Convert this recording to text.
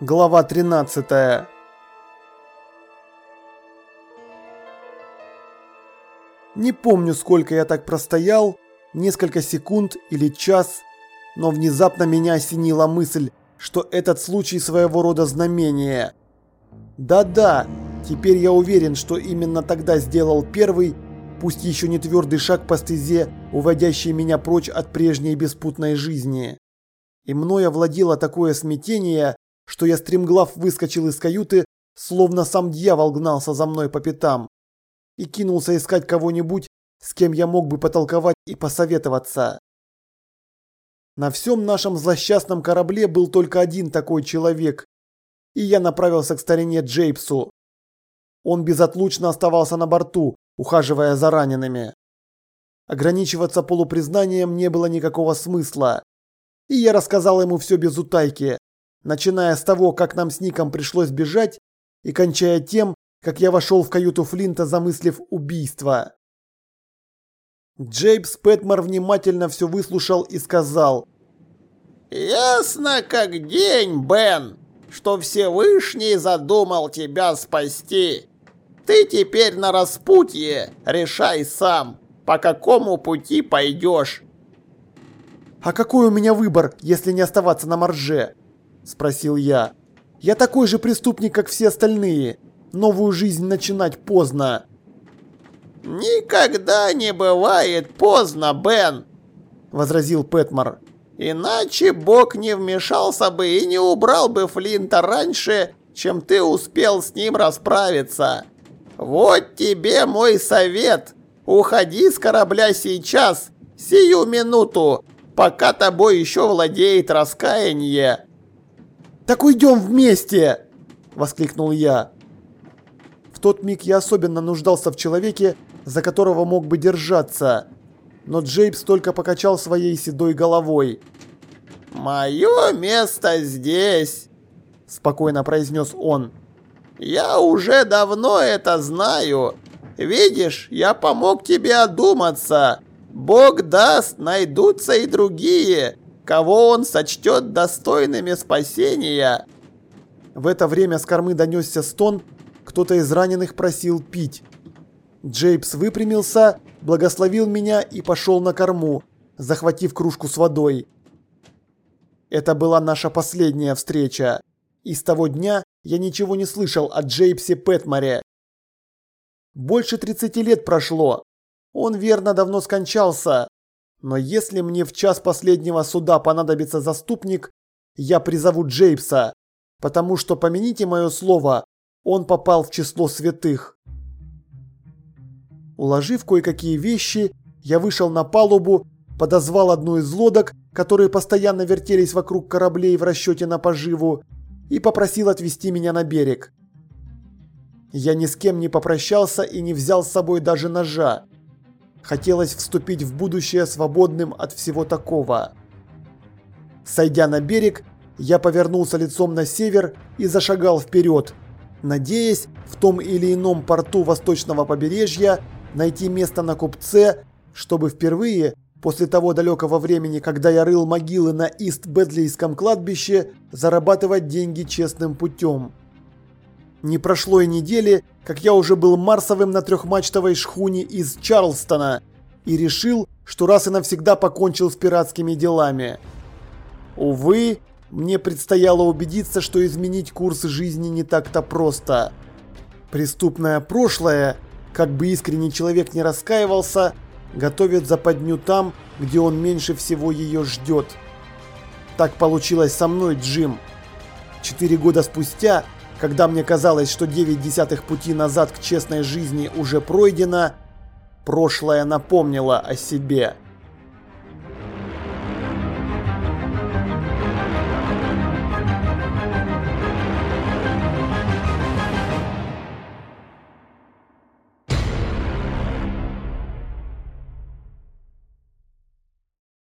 Глава 13 Не помню, сколько я так простоял, несколько секунд или час, но внезапно меня осенила мысль, что этот случай своего рода знамение. Да-да, теперь я уверен, что именно тогда сделал первый, пусть еще не твердый шаг по стезе, уводящий меня прочь от прежней беспутной жизни. И мною овладело такое смятение, что я стремглав выскочил из каюты, словно сам дьявол гнался за мной по пятам, и кинулся искать кого-нибудь, с кем я мог бы потолковать и посоветоваться. На всем нашем злосчастном корабле был только один такой человек, и я направился к старине Джейпсу. Он безотлучно оставался на борту, ухаживая за ранеными. Ограничиваться полупризнанием не было никакого смысла, и я рассказал ему все без утайки, начиная с того, как нам с Ником пришлось бежать, и кончая тем, как я вошел в каюту Флинта, замыслив убийство. Джейбс Пэтмор внимательно все выслушал и сказал. «Ясно как день, Бен, что Всевышний задумал тебя спасти. Ты теперь на распутье, решай сам, по какому пути пойдешь». «А какой у меня выбор, если не оставаться на морже?» Спросил я. Я такой же преступник, как все остальные. Новую жизнь начинать поздно. Никогда не бывает поздно, Бен, возразил Пэтмор. Иначе Бог не вмешался бы и не убрал бы Флинта раньше, чем ты успел с ним расправиться. Вот тебе мой совет. Уходи с корабля сейчас, сию минуту, пока тобой еще владеет раскаяние. «Так уйдем вместе!» – воскликнул я. В тот миг я особенно нуждался в человеке, за которого мог бы держаться. Но Джейбс только покачал своей седой головой. «Мое место здесь!» – спокойно произнес он. «Я уже давно это знаю. Видишь, я помог тебе одуматься. Бог даст, найдутся и другие кого он сочтет достойными спасения. В это время с кормы донесся стон, кто-то из раненых просил пить. Джейбс выпрямился, благословил меня и пошел на корму, захватив кружку с водой. Это была наша последняя встреча. И с того дня я ничего не слышал о Джейбсе Пэтморе. Больше 30 лет прошло. Он верно давно скончался, но если мне в час последнего суда понадобится заступник, я призову Джейпса, потому что, помяните мое слово, он попал в число святых. Уложив кое-какие вещи, я вышел на палубу, подозвал одну из лодок, которые постоянно вертелись вокруг кораблей в расчете на поживу, и попросил отвезти меня на берег. Я ни с кем не попрощался и не взял с собой даже ножа. Хотелось вступить в будущее свободным от всего такого. Сойдя на берег, я повернулся лицом на север и зашагал вперед, надеясь в том или ином порту восточного побережья найти место на купце, чтобы впервые, после того далекого времени, когда я рыл могилы на Ист-Бедлийском кладбище, зарабатывать деньги честным путем. Не прошло и недели, как я уже был Марсовым на трехмачтовой шхуне из Чарлстона и решил, что раз и навсегда покончил с пиратскими делами. Увы, мне предстояло убедиться, что изменить курс жизни не так-то просто. Преступное прошлое, как бы искренний человек не раскаивался, готовит западню там, где он меньше всего ее ждет. Так получилось со мной, Джим. Четыре года спустя когда мне казалось, что 9 десятых пути назад к честной жизни уже пройдено, прошлое напомнило о себе.